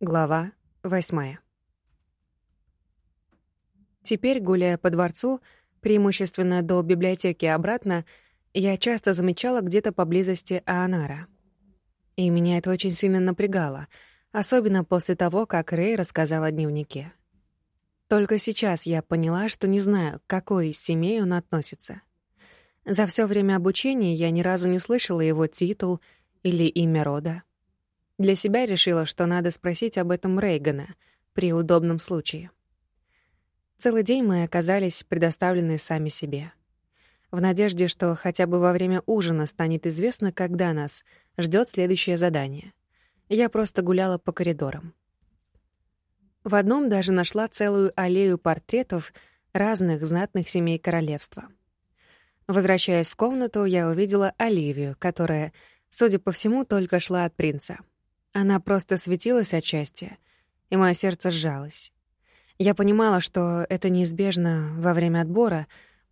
Глава восьмая. Теперь, гуляя по дворцу, преимущественно до библиотеки и обратно, я часто замечала где-то поблизости Аанара. И меня это очень сильно напрягало, особенно после того, как Рэй рассказал о дневнике. Только сейчас я поняла, что не знаю, к какой из семей он относится. За все время обучения я ни разу не слышала его титул или имя рода. Для себя решила, что надо спросить об этом Рейгана при удобном случае. Целый день мы оказались предоставлены сами себе. В надежде, что хотя бы во время ужина станет известно, когда нас ждет следующее задание. Я просто гуляла по коридорам. В одном даже нашла целую аллею портретов разных знатных семей королевства. Возвращаясь в комнату, я увидела Оливию, которая, судя по всему, только шла от принца. Она просто светилась от счастья, и мое сердце сжалось. Я понимала, что это неизбежно во время отбора,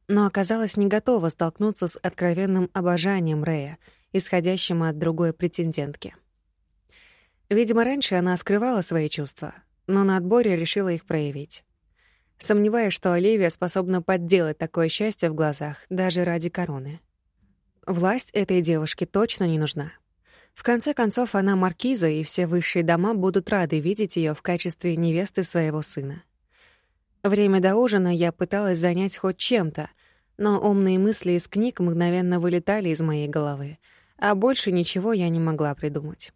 но оказалась не готова столкнуться с откровенным обожанием Рэя, исходящим от другой претендентки. Видимо, раньше она скрывала свои чувства, но на отборе решила их проявить. Сомневаюсь, что Оливия способна подделать такое счастье в глазах даже ради короны. Власть этой девушке точно не нужна. В конце концов, она маркиза, и все высшие дома будут рады видеть ее в качестве невесты своего сына. Время до ужина я пыталась занять хоть чем-то, но умные мысли из книг мгновенно вылетали из моей головы, а больше ничего я не могла придумать.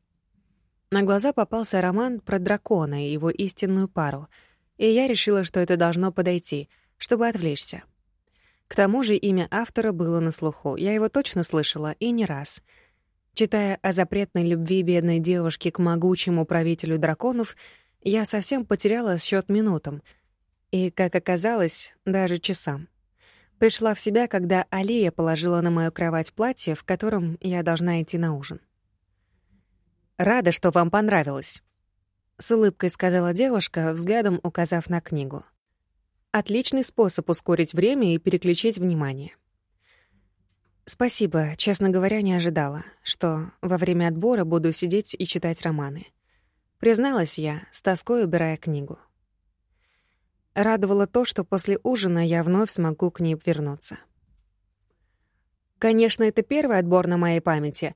На глаза попался роман про дракона и его истинную пару, и я решила, что это должно подойти, чтобы отвлечься. К тому же имя автора было на слуху, я его точно слышала, и не раз — Читая о запретной любви бедной девушки к могучему правителю драконов, я совсем потеряла счет минутам и, как оказалось, даже часам. Пришла в себя, когда Алия положила на мою кровать платье, в котором я должна идти на ужин. «Рада, что вам понравилось», — с улыбкой сказала девушка, взглядом указав на книгу. «Отличный способ ускорить время и переключить внимание». Спасибо, честно говоря, не ожидала, что во время отбора буду сидеть и читать романы. Призналась я, с тоской убирая книгу. Радовало то, что после ужина я вновь смогу к ней вернуться. Конечно, это первый отбор на моей памяти,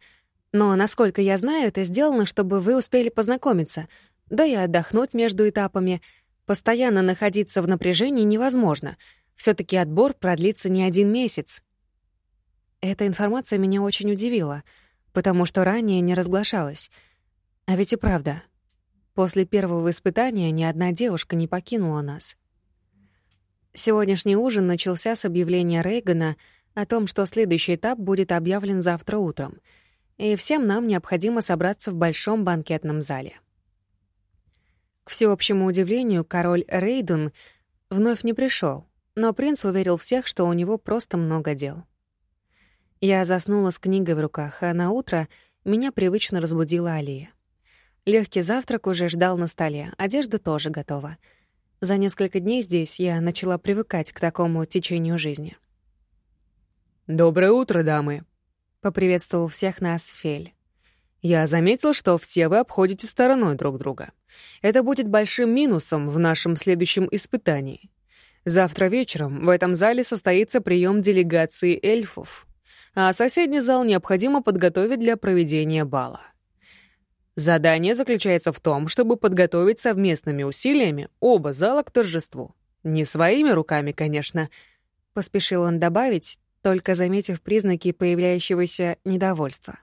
но, насколько я знаю, это сделано, чтобы вы успели познакомиться, да и отдохнуть между этапами. Постоянно находиться в напряжении невозможно. все таки отбор продлится не один месяц, эта информация меня очень удивила, потому что ранее не разглашалась. А ведь и правда, после первого испытания ни одна девушка не покинула нас. Сегодняшний ужин начался с объявления Рейгана о том, что следующий этап будет объявлен завтра утром, и всем нам необходимо собраться в большом банкетном зале. К всеобщему удивлению, король Рейден вновь не пришел, но принц уверил всех, что у него просто много дел. Я заснула с книгой в руках, а на утро меня привычно разбудила Алия. Легкий завтрак уже ждал на столе, одежда тоже готова. За несколько дней здесь я начала привыкать к такому течению жизни. «Доброе утро, дамы!» — поприветствовал всех нас Фель. «Я заметил, что все вы обходите стороной друг друга. Это будет большим минусом в нашем следующем испытании. Завтра вечером в этом зале состоится прием делегации эльфов а соседний зал необходимо подготовить для проведения бала. Задание заключается в том, чтобы подготовить совместными усилиями оба зала к торжеству. Не своими руками, конечно, поспешил он добавить, только заметив признаки появляющегося недовольства.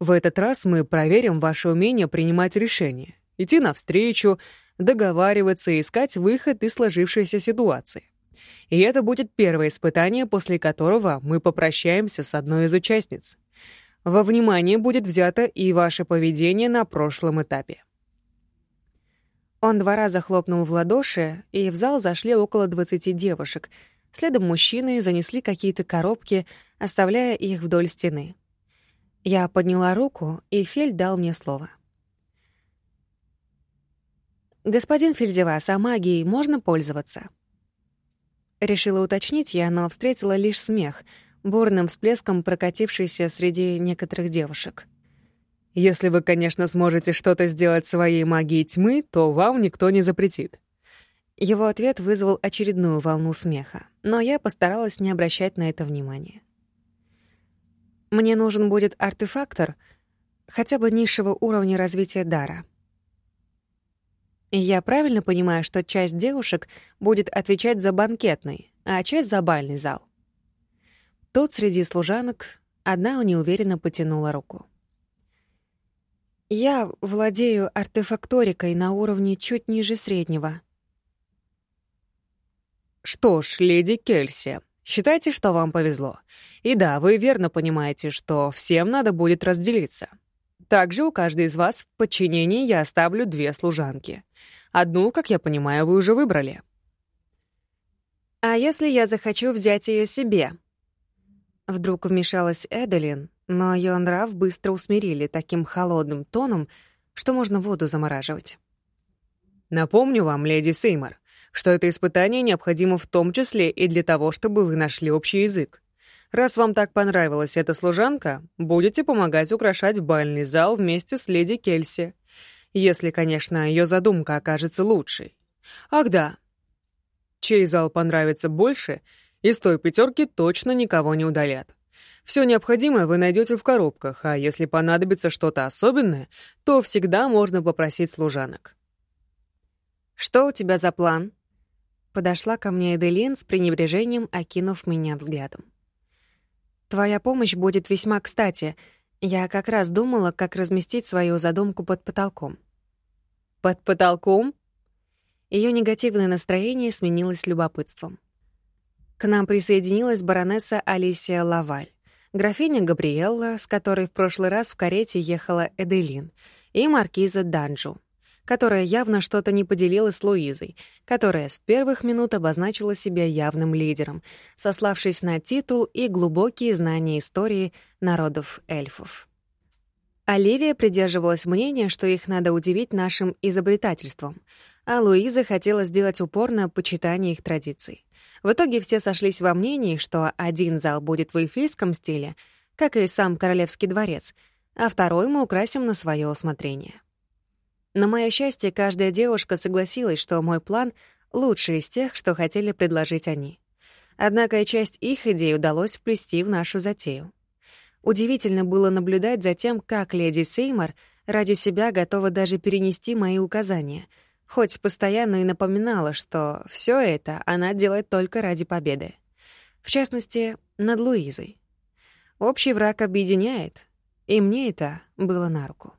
В этот раз мы проверим ваше умение принимать решения, идти навстречу, договариваться и искать выход из сложившейся ситуации. И это будет первое испытание, после которого мы попрощаемся с одной из участниц. Во внимание будет взято и ваше поведение на прошлом этапе. Он два раза хлопнул в ладоши, и в зал зашли около 20 девушек. Следом мужчины занесли какие-то коробки, оставляя их вдоль стены. Я подняла руку, и Фель дал мне слово. «Господин Фельдевас, а магией можно пользоваться?» Решила уточнить я, но встретила лишь смех, бурным всплеском прокатившийся среди некоторых девушек. Если вы, конечно, сможете что-то сделать своей магией тьмы, то вам никто не запретит. Его ответ вызвал очередную волну смеха, но я постаралась не обращать на это внимания. Мне нужен будет артефактор хотя бы низшего уровня развития дара. Я правильно понимаю, что часть девушек будет отвечать за банкетный, а часть — за бальный зал. Тут среди служанок одна неуверенно потянула руку. «Я владею артефакторикой на уровне чуть ниже среднего». «Что ж, леди Кельси, считайте, что вам повезло. И да, вы верно понимаете, что всем надо будет разделиться. Также у каждой из вас в подчинении я оставлю две служанки. Одну, как я понимаю, вы уже выбрали». «А если я захочу взять ее себе?» Вдруг вмешалась Эделин, но ее нрав быстро усмирили таким холодным тоном, что можно воду замораживать. «Напомню вам, леди Сеймор, что это испытание необходимо в том числе и для того, чтобы вы нашли общий язык. Раз вам так понравилась эта служанка, будете помогать украшать бальный зал вместе с леди Кельси. Если, конечно, ее задумка окажется лучшей. Ах да, чей зал понравится больше — из той пятерки точно никого не удалят. Все необходимое вы найдете в коробках, а если понадобится что-то особенное, то всегда можно попросить служанок. «Что у тебя за план?» Подошла ко мне Эделин с пренебрежением, окинув меня взглядом. «Твоя помощь будет весьма кстати. Я как раз думала, как разместить свою задумку под потолком». «Под потолком?» Ее негативное настроение сменилось любопытством. К нам присоединилась баронесса Алисия Лаваль, графиня Габриэлла, с которой в прошлый раз в карете ехала Эделин, и маркиза Данджу, которая явно что-то не поделилась с Луизой, которая с первых минут обозначила себя явным лидером, сославшись на титул и глубокие знания истории народов эльфов. Оливия придерживалась мнения, что их надо удивить нашим изобретательством, а Луиза хотела сделать упор на почитание их традиций. В итоге все сошлись во мнении, что один зал будет в эльфийском стиле, как и сам Королевский дворец, а второй мы украсим на свое усмотрение. На мое счастье, каждая девушка согласилась, что мой план — лучший из тех, что хотели предложить они. Однако и часть их идей удалось вплести в нашу затею. Удивительно было наблюдать за тем, как леди Сеймор ради себя готова даже перенести мои указания — хоть постоянно и напоминала, что все это она делает только ради победы. В частности, над Луизой. Общий враг объединяет, и мне это было на руку.